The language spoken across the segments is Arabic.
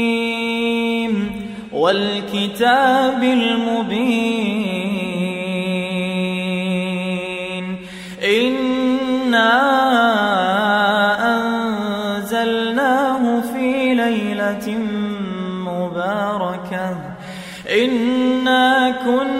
حميم والكتاب المبين إنا أنزلناه في ليلة مباركة إنا كنا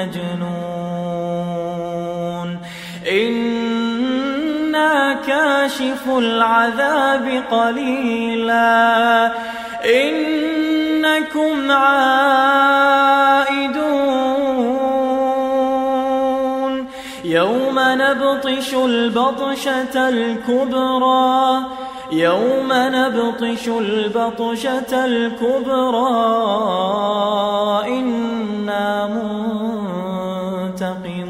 مجنون. إنا كاشف العذاب قليلا. إنكم عائدون. يوم نبطش البطشة الكبرى. يوم نبطش البطشة الكبرى. إنا منتقمون